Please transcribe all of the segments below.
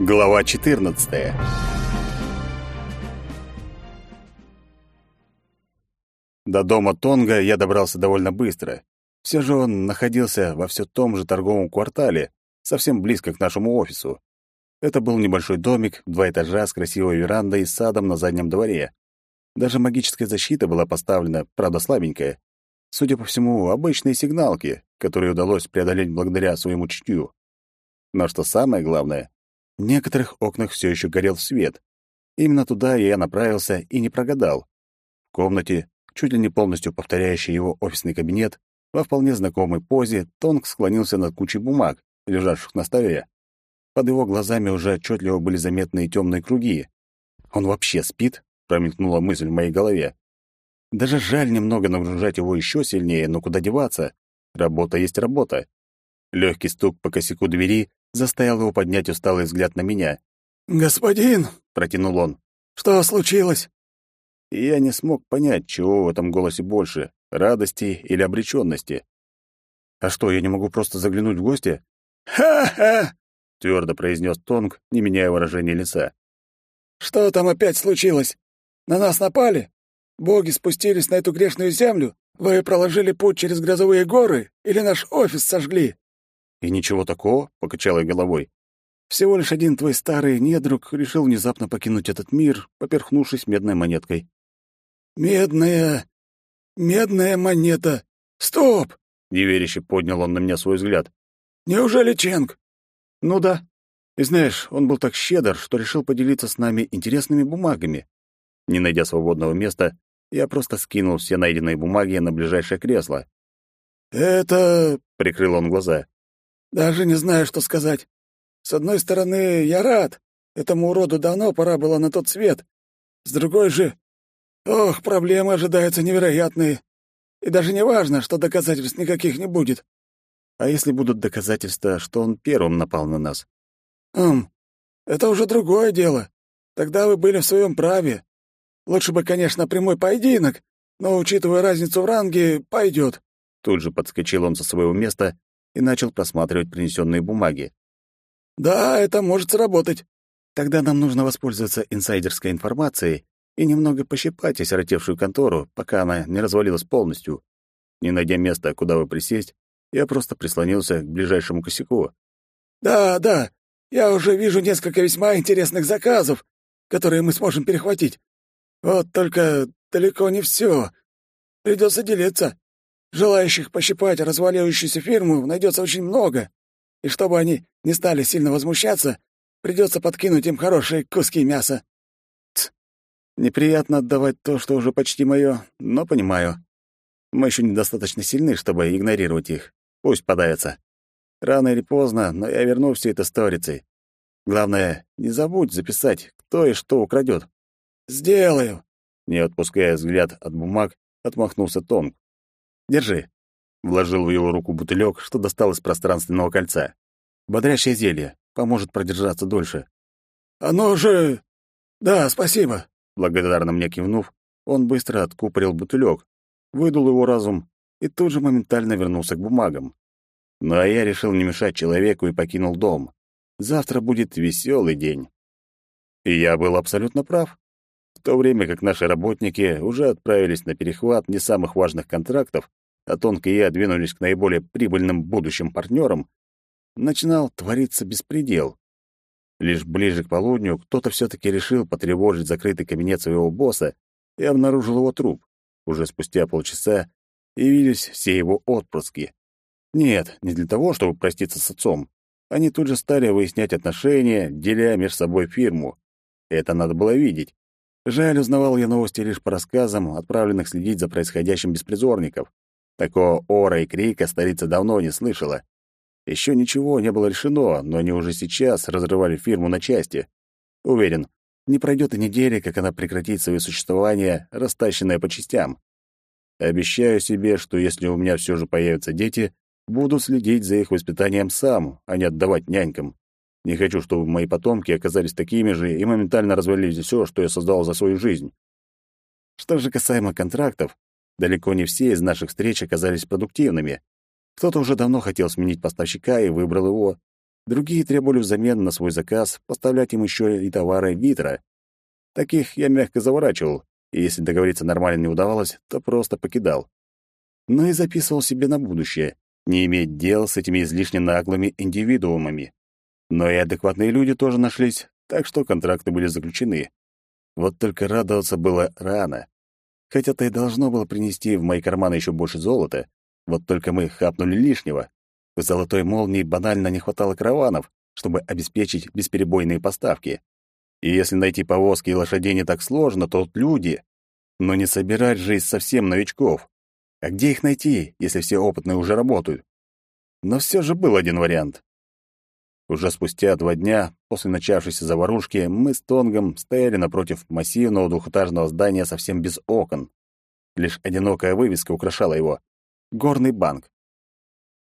Глава 14. До дома Тонга я добрался довольно быстро. Все же он находился во все том же торговом квартале, совсем близко к нашему офису. Это был небольшой домик, два этажа с красивой верандой и садом на заднем дворе. Даже магическая защита была поставлена, правда, слабенькая. Судя по всему, обычные сигналки, которые удалось преодолеть благодаря своему чутью. Но что самое главное, в некоторых окнах все еще горел свет. Именно туда я направился и не прогадал. В комнате, чуть ли не полностью повторяющий его офисный кабинет, во вполне знакомой позе Тонг склонился над кучей бумаг, лежавших на столе. Под его глазами уже отчетливо были заметные темные круги. «Он вообще спит?» — промелькнула мысль в моей голове. Даже жаль немного нагружать его еще сильнее, но куда деваться? Работа есть работа. Легкий стук по косяку двери заставил его поднять усталый взгляд на меня. «Господин!» — протянул он. «Что случилось?» И я не смог понять, чего в этом голосе больше — радости или обреченности. «А что, я не могу просто заглянуть в гости?» «Ха-ха!» — твердо произнес Тонг, не меняя выражения лица. «Что там опять случилось? На нас напали? Боги спустились на эту грешную землю? Вы проложили путь через грозовые горы или наш офис сожгли?» «И ничего такого», — покачал я головой. «Всего лишь один твой старый недруг решил внезапно покинуть этот мир, поперхнувшись медной монеткой». «Медная... медная монета! Стоп!» — неверяще поднял он на меня свой взгляд. «Неужели Ченг?» «Ну да. И знаешь, он был так щедр, что решил поделиться с нами интересными бумагами. Не найдя свободного места, я просто скинул все найденные бумаги на ближайшее кресло. «Это...» — прикрыл он глаза. Даже не знаю, что сказать. С одной стороны, я рад. Этому уроду давно пора было на тот свет. С другой же... Ох, проблемы ожидаются невероятные. И даже не важно, что доказательств никаких не будет. А если будут доказательства, что он первым напал на нас? Хм, это уже другое дело. Тогда вы были в своем праве. Лучше бы, конечно, прямой поединок, но, учитывая разницу в ранге, пойдет. Тут же подскочил он со своего места и начал просматривать принесенные бумаги. «Да, это может сработать. Тогда нам нужно воспользоваться инсайдерской информацией и немного пощипать осиротевшую контору, пока она не развалилась полностью. Не найдя места, куда бы присесть, я просто прислонился к ближайшему косяку. «Да, да, я уже вижу несколько весьма интересных заказов, которые мы сможем перехватить. Вот только далеко не все. Придется делиться. Желающих пощипать разваливающуюся фирму найдется очень много, и чтобы они не стали сильно возмущаться, придется подкинуть им хорошие куски мяса. Тс. Неприятно отдавать то, что уже почти мое, но понимаю. Мы еще недостаточно сильны, чтобы игнорировать их. Пусть подавятся. Рано или поздно, но я верну все это сторицей. Главное, не забудь записать, кто и что украдет. «Сделаю!» Не отпуская взгляд от бумаг, отмахнулся Тонг. Держи. Вложил в его руку бутылек, что достал из пространственного кольца. Бодрящее зелье. Поможет продержаться дольше. Оно же... Да, спасибо. Благодарно мне кивнув, он быстро откупорил бутылек, выдул его разум и тут же моментально вернулся к бумагам. Ну а я решил не мешать человеку и покинул дом. Завтра будет веселый день. И я был абсолютно прав. В то время как наши работники уже отправились на перехват не самых важных контрактов, а Тонко и я двинулись к наиболее прибыльным будущим партнерам, начинал твориться беспредел. Лишь ближе к полудню кто-то все-таки решил потревожить закрытый кабинет своего босса и обнаружил его труп. Уже спустя полчаса явились все его отпрыски. Нет, не для того, чтобы проститься с отцом. Они тут же стали выяснять отношения, деля между собой фирму. Это надо было видеть. Жаль, узнавал я новости лишь по рассказам, отправленных следить за происходящим беспризорников. Такого ора и крика столица давно не слышала. Еще ничего не было решено, но они уже сейчас разрывали фирму на части. Уверен, не пройдет и недели, как она прекратит свое существование, растащенное по частям. Обещаю себе, что если у меня все же появятся дети, буду следить за их воспитанием сам, а не отдавать нянькам. Не хочу, чтобы мои потомки оказались такими же и моментально развалили все, что я создал за свою жизнь. Что же касаемо контрактов, Далеко не все из наших встреч оказались продуктивными. Кто-то уже давно хотел сменить поставщика и выбрал его. Другие требовали взамен на свой заказ поставлять им еще и товары Витра. Таких я мягко заворачивал, и если договориться нормально не удавалось, то просто покидал. Но и записывал себе на будущее не иметь дел с этими излишне наглыми индивидуумами. Но и адекватные люди тоже нашлись, так что контракты были заключены. Вот только радоваться было рано. Хотя-то и должно было принести в мои карманы еще больше золота, вот только мы хапнули лишнего. В золотой молнии банально не хватало караванов, чтобы обеспечить бесперебойные поставки. И если найти повозки и лошадей не так сложно, то люди. Но не собирать же из совсем новичков. А где их найти, если все опытные уже работают? Но все же был один вариант. Уже спустя два дня после начавшейся заварушки мы с Тонгом стояли напротив массивного двухэтажного здания совсем без окон. Лишь одинокая вывеска украшала его. «Горный банк».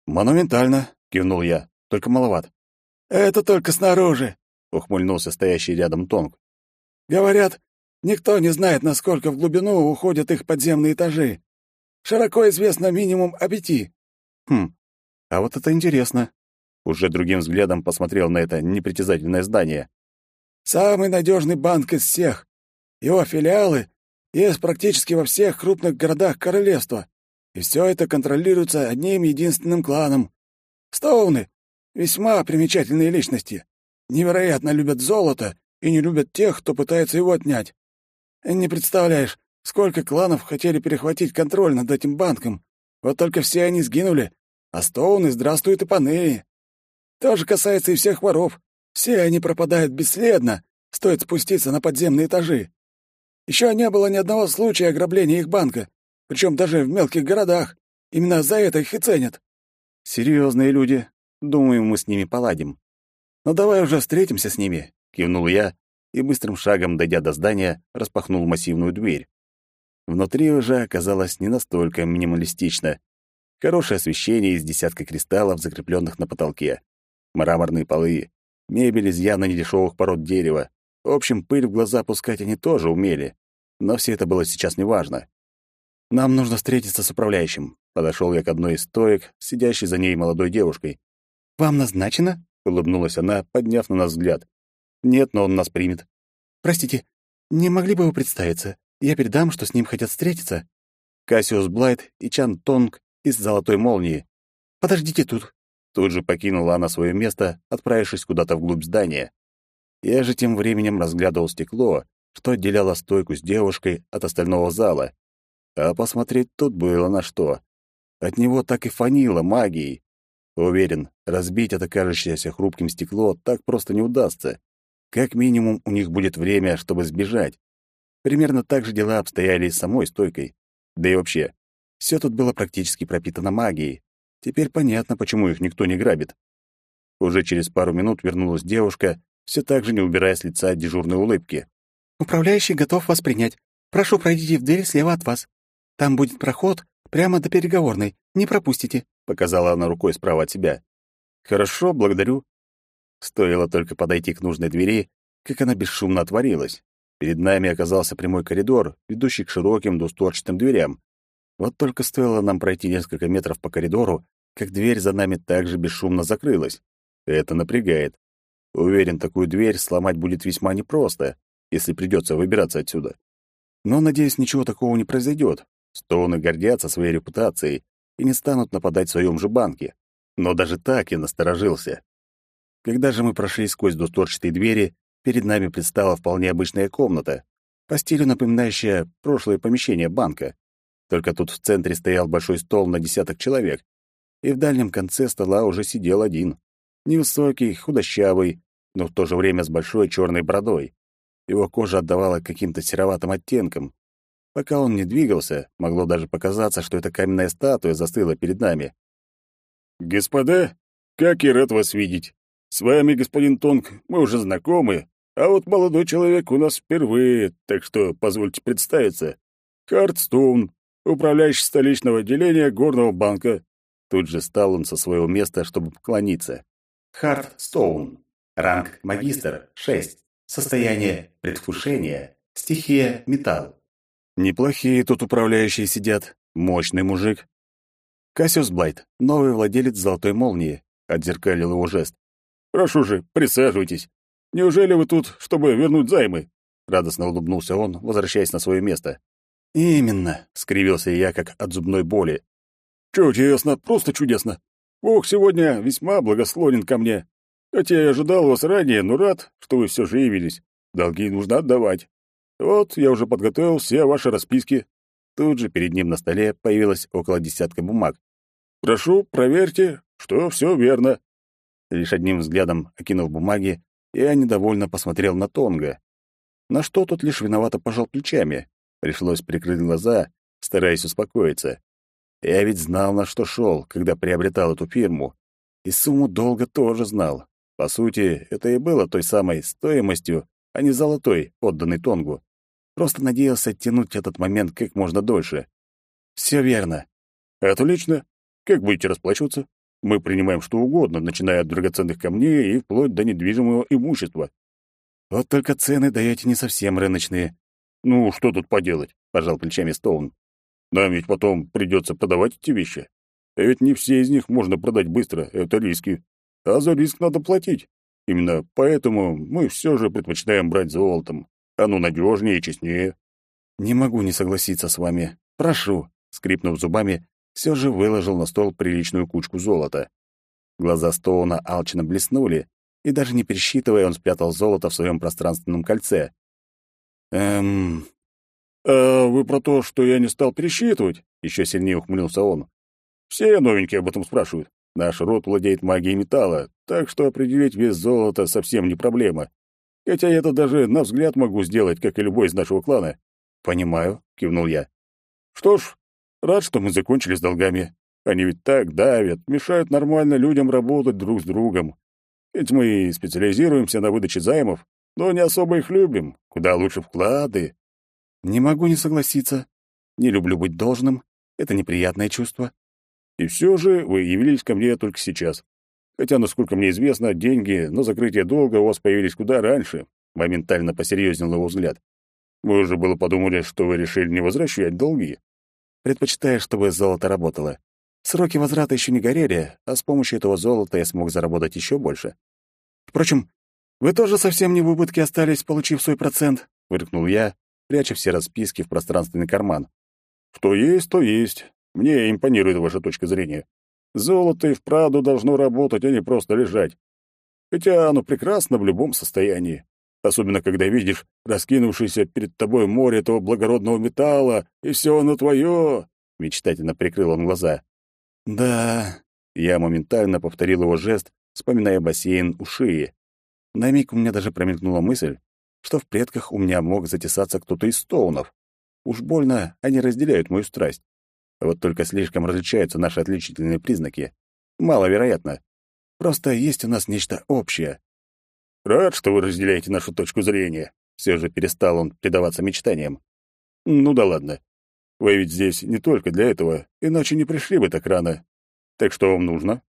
«Монументально», — кивнул я, — «только маловат». «Это только снаружи», — ухмыльнулся стоящий рядом Тонг. «Говорят, никто не знает, насколько в глубину уходят их подземные этажи. Широко известно минимум о пяти». «Хм, а вот это интересно. Уже другим взглядом посмотрел на это непритязательное здание. Самый надежный банк из всех. Его филиалы есть практически во всех крупных городах королевства. И все это контролируется одним единственным кланом. Стоуны — весьма примечательные личности. Невероятно любят золото и не любят тех, кто пытается его отнять. Не представляешь, сколько кланов хотели перехватить контроль над этим банком. Вот только все они сгинули, а Стоуны здравствуют и паны. То же касается и всех воров. Все они пропадают бесследно, стоит спуститься на подземные этажи. Еще не было ни одного случая ограбления их банка, причем даже в мелких городах. Именно за это их и ценят. Серьезные люди. Думаю, мы с ними поладим. Ну давай уже встретимся с ними, кивнул я и быстрым шагом, дойдя до здания, распахнул массивную дверь. Внутри уже оказалось не настолько минималистично, Хорошее освещение из десятка кристаллов, закрепленных на потолке. Мраморные полы, мебель из явно недешевых пород дерева. В общем, пыль в глаза пускать они тоже умели. Но все это было сейчас неважно. «Нам нужно встретиться с управляющим», — подошел я к одной из стоек, сидящей за ней молодой девушкой. «Вам назначено?» — улыбнулась она, подняв на нас взгляд. «Нет, но он нас примет». «Простите, не могли бы вы представиться? Я передам, что с ним хотят встретиться». Кассиус Блайт и Чан Тонг из золотой молнии. «Подождите тут». Тут же покинула она свое место, отправившись куда-то вглубь здания. Я же тем временем разглядывал стекло, что отделяло стойку с девушкой от остального зала. А посмотреть тут было на что. От него так и фанило магией. Уверен, разбить это кажущееся хрупким стекло так просто не удастся. Как минимум, у них будет время, чтобы сбежать. Примерно так же дела обстояли и с самой стойкой. Да и вообще, все тут было практически пропитано магией. Теперь понятно, почему их никто не грабит. Уже через пару минут вернулась девушка, все так же не убирая с лица дежурной улыбки. «Управляющий готов вас принять. Прошу, пройдите в дверь слева от вас. Там будет проход прямо до переговорной. Не пропустите», — показала она рукой справа от себя. «Хорошо, благодарю». Стоило только подойти к нужной двери, как она бесшумно отворилась. Перед нами оказался прямой коридор, ведущий к широким двустворчатым дверям, вот только стоило нам пройти несколько метров по коридору, как дверь за нами также бесшумно закрылась. Это напрягает. Уверен, такую дверь сломать будет весьма непросто, если придется выбираться отсюда. Но, надеюсь, ничего такого не произойдет. Стоуны гордятся своей репутацией и не станут нападать в своем же банке. Но даже так я насторожился. Когда же мы прошли сквозь двусторчатые двери, перед нами предстала вполне обычная комната, по напоминающая прошлое помещение банка. Только тут в центре стоял большой стол на десяток человек, и в дальнем конце стола уже сидел один. Невысокий, худощавый, но в то же время с большой черной бородой. Его кожа отдавала каким-то сероватым оттенком. Пока он не двигался, могло даже показаться, что эта каменная статуя застыла перед нами. «Господа, как я рад вас видеть! С вами, господин Тонг, мы уже знакомы, а вот молодой человек у нас впервые, так что позвольте представиться. Хардстоун, управляющий столичного отделения горного банка. Тут же встал он со своего места, чтобы поклониться. Хардстоун. Ранг магистр 6. Состояние предвкушения. Стихия металл. Неплохие тут управляющие сидят. Мощный мужик. Кассиус Блайт, новый владелец золотой молнии, отзеркалил его жест. Прошу же, присаживайтесь. Неужели вы тут, чтобы вернуть займы?» Радостно улыбнулся он, возвращаясь на свое место. «Именно», — скривился я, как от зубной боли. «Чудесно, просто чудесно. Бог сегодня весьма благословен ко мне. Хотя я ожидал вас ранее, но рад, что вы все же явились. Долги нужно отдавать. Вот, я уже подготовил все ваши расписки». Тут же перед ним на столе появилось около десятка бумаг. «Прошу, проверьте, что все верно». Лишь одним взглядом окинул бумаги, я недовольно посмотрел на Тонга. На что тот лишь виновато пожал плечами. Пришлось прикрыть глаза, стараясь успокоиться. Я ведь знал, на что шел, когда приобретал эту фирму. И сумму долга тоже знал. По сути, это и было той самой стоимостью, а не золотой, отданной Тонгу. Просто надеялся оттянуть этот момент как можно дольше. Все верно. Отлично. Как будете расплачиваться? Мы принимаем что угодно, начиная от драгоценных камней и вплоть до недвижимого имущества. Вот только цены даете не совсем рыночные. Ну, что тут поделать, пожал плечами Стоун. Нам ведь потом придется продавать эти вещи. А ведь не все из них можно продать быстро, это риски. А за риск надо платить. Именно поэтому мы все же предпочитаем брать золотом. Оно надежнее и честнее. Не могу не согласиться с вами. Прошу, скрипнув зубами, все же выложил на стол приличную кучку золота. Глаза Стоуна алчно блеснули, и даже не пересчитывая, он спрятал золото в своем пространственном кольце. «Эм... А вы про то, что я не стал пересчитывать?» Еще сильнее ухмыльнулся он. «Все новенькие об этом спрашивают. Наш род владеет магией металла, так что определить вес золота совсем не проблема. Хотя я это даже на взгляд могу сделать, как и любой из нашего клана. Понимаю, кивнул я. Что ж, рад, что мы закончили с долгами. Они ведь так давят, мешают нормально людям работать друг с другом. Ведь мы специализируемся на выдаче займов, но не особо их любим. Куда лучше вклады. Не могу не согласиться. Не люблю быть должным. Это неприятное чувство. И все же вы явились ко мне только сейчас. Хотя, насколько мне известно, деньги на закрытие долга у вас появились куда раньше. Моментально посерьезнел его взгляд. Вы уже было подумали, что вы решили не возвращать долги. Предпочитаю, чтобы золото работало. Сроки возврата еще не горели, а с помощью этого золота я смог заработать еще больше. Впрочем, вы тоже совсем не в убытке остались, получив свой процент, — выркнул я, пряча все расписки в пространственный карман. Что есть, то есть. Мне импонирует ваша точка зрения. Золото и вправду должно работать, а не просто лежать. Хотя оно прекрасно в любом состоянии. Особенно, когда видишь раскинувшееся перед тобой море этого благородного металла, и все оно твое. Мечтательно прикрыл он глаза. Да, я моментально повторил его жест, вспоминая бассейн у шеи. На миг у меня даже промелькнула мысль, что в предках у меня мог затесаться кто-то из стоунов. Уж больно они разделяют мою страсть. Вот только слишком различаются наши отличительные признаки. Маловероятно. Просто есть у нас нечто общее. Рад, что вы разделяете нашу точку зрения. Все же перестал он предаваться мечтаниям. Ну да ладно. Вы ведь здесь не только для этого, иначе не пришли бы так рано. Так что вам нужно?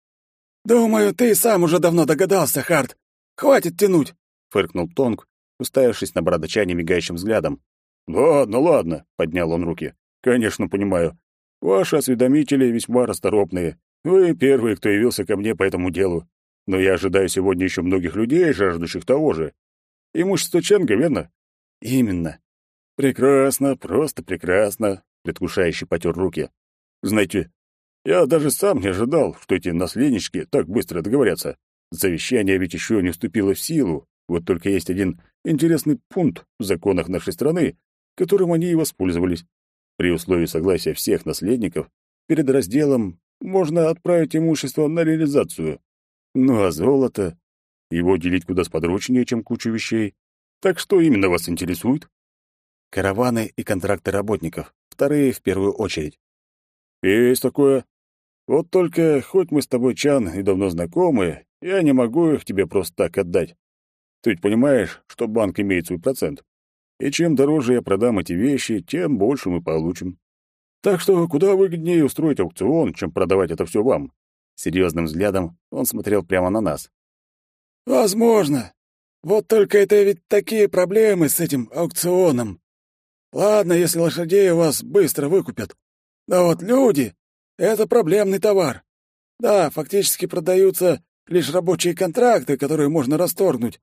Думаю, ты сам уже давно догадался, Харт. Хватит тянуть, фыркнул Тонг, уставившись на бородача немигающим взглядом. Ладно, ладно, поднял он руки. Конечно, понимаю. Ваши осведомители весьма расторопные. Вы первые, кто явился ко мне по этому делу. Но я ожидаю сегодня еще многих людей, жаждущих того же. Имущество Ченга, верно? Именно. Прекрасно, просто прекрасно, предвкушающе потер руки. Знаете, я даже сам не ожидал, что эти наследнички так быстро договорятся. Завещание ведь еще не вступило в силу. Вот только есть один интересный пункт в законах нашей страны, которым они и воспользовались. При условии согласия всех наследников, перед разделом можно отправить имущество на реализацию. Ну а золото? Его делить куда сподручнее, чем кучу вещей. Так что именно вас интересует? Караваны и контракты работников. Вторые в первую очередь. Есть такое. Вот только, хоть мы с тобой, Чан, и давно знакомы, я не могу их тебе просто так отдать. Ты ведь понимаешь, что банк имеет свой процент. И чем дороже я продам эти вещи, тем больше мы получим. Так что куда выгоднее устроить аукцион, чем продавать это все вам. Серьезным взглядом он смотрел прямо на нас. Возможно. Вот только это ведь такие проблемы с этим аукционом. Ладно, если лошадей у вас быстро выкупят. Да вот люди — это проблемный товар. Да, фактически продаются лишь рабочие контракты, которые можно расторгнуть.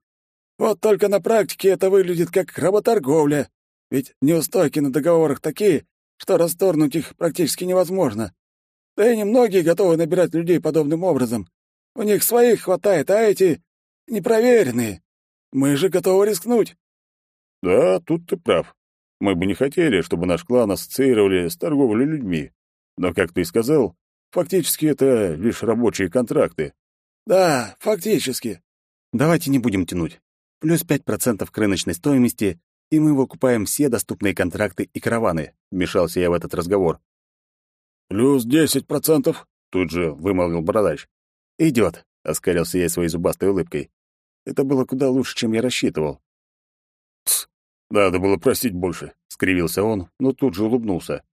Вот только на практике это выглядит как работорговля, ведь неустойки на договорах такие, что расторгнуть их практически невозможно. Да и немногие готовы набирать людей подобным образом. У них своих хватает, а эти непроверенные. Мы же готовы рискнуть. Да, тут ты прав. Мы бы не хотели, чтобы наш клан ассоциировали с торговлей людьми. Но, как ты и сказал, фактически это лишь рабочие контракты. Да, фактически. Давайте не будем тянуть. Плюс 5% к рыночной стоимости, и мы выкупаем все доступные контракты и караваны, вмешался я в этот разговор. Плюс 10%, тут же вымолвил бородач. Идет, оскалился я своей зубастой улыбкой. Это было куда лучше, чем я рассчитывал. Тс, надо было просить больше, скривился он, но тут же улыбнулся.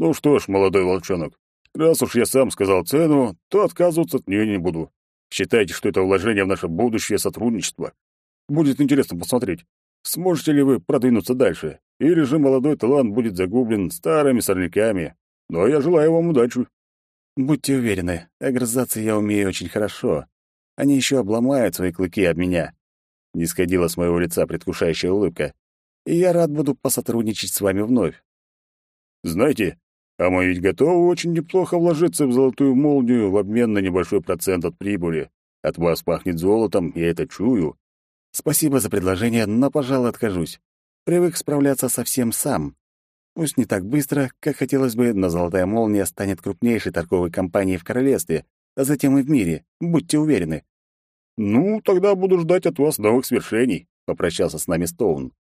Ну что ж, молодой волчонок, раз уж я сам сказал цену, то отказываться от нее не буду. Считайте, что это вложение в наше будущее сотрудничество. Будет интересно посмотреть, сможете ли вы продвинуться дальше, или же молодой талант будет загублен старыми сорняками. Но я желаю вам удачи. Будьте уверены, огрызаться я умею очень хорошо. Они еще обломают свои клыки от меня. Не сходила с моего лица предвкушающая улыбка. И я рад буду посотрудничать с вами вновь. Знаете, а мы ведь готовы очень неплохо вложиться в золотую молнию в обмен на небольшой процент от прибыли. От вас пахнет золотом, я это чую. Спасибо за предложение, но, пожалуй, откажусь. Привык справляться совсем сам. Пусть не так быстро, как хотелось бы, но «Золотая молния» станет крупнейшей торговой компанией в королевстве, а затем и в мире. Будьте уверены. «Ну, тогда буду ждать от вас новых свершений», — попрощался с нами Стоун.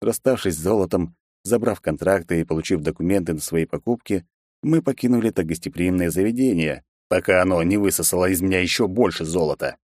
Расставшись с золотом, Забрав контракты и получив документы на свои покупки, мы покинули это гостеприимное заведение, пока оно не высосало из меня еще больше золота.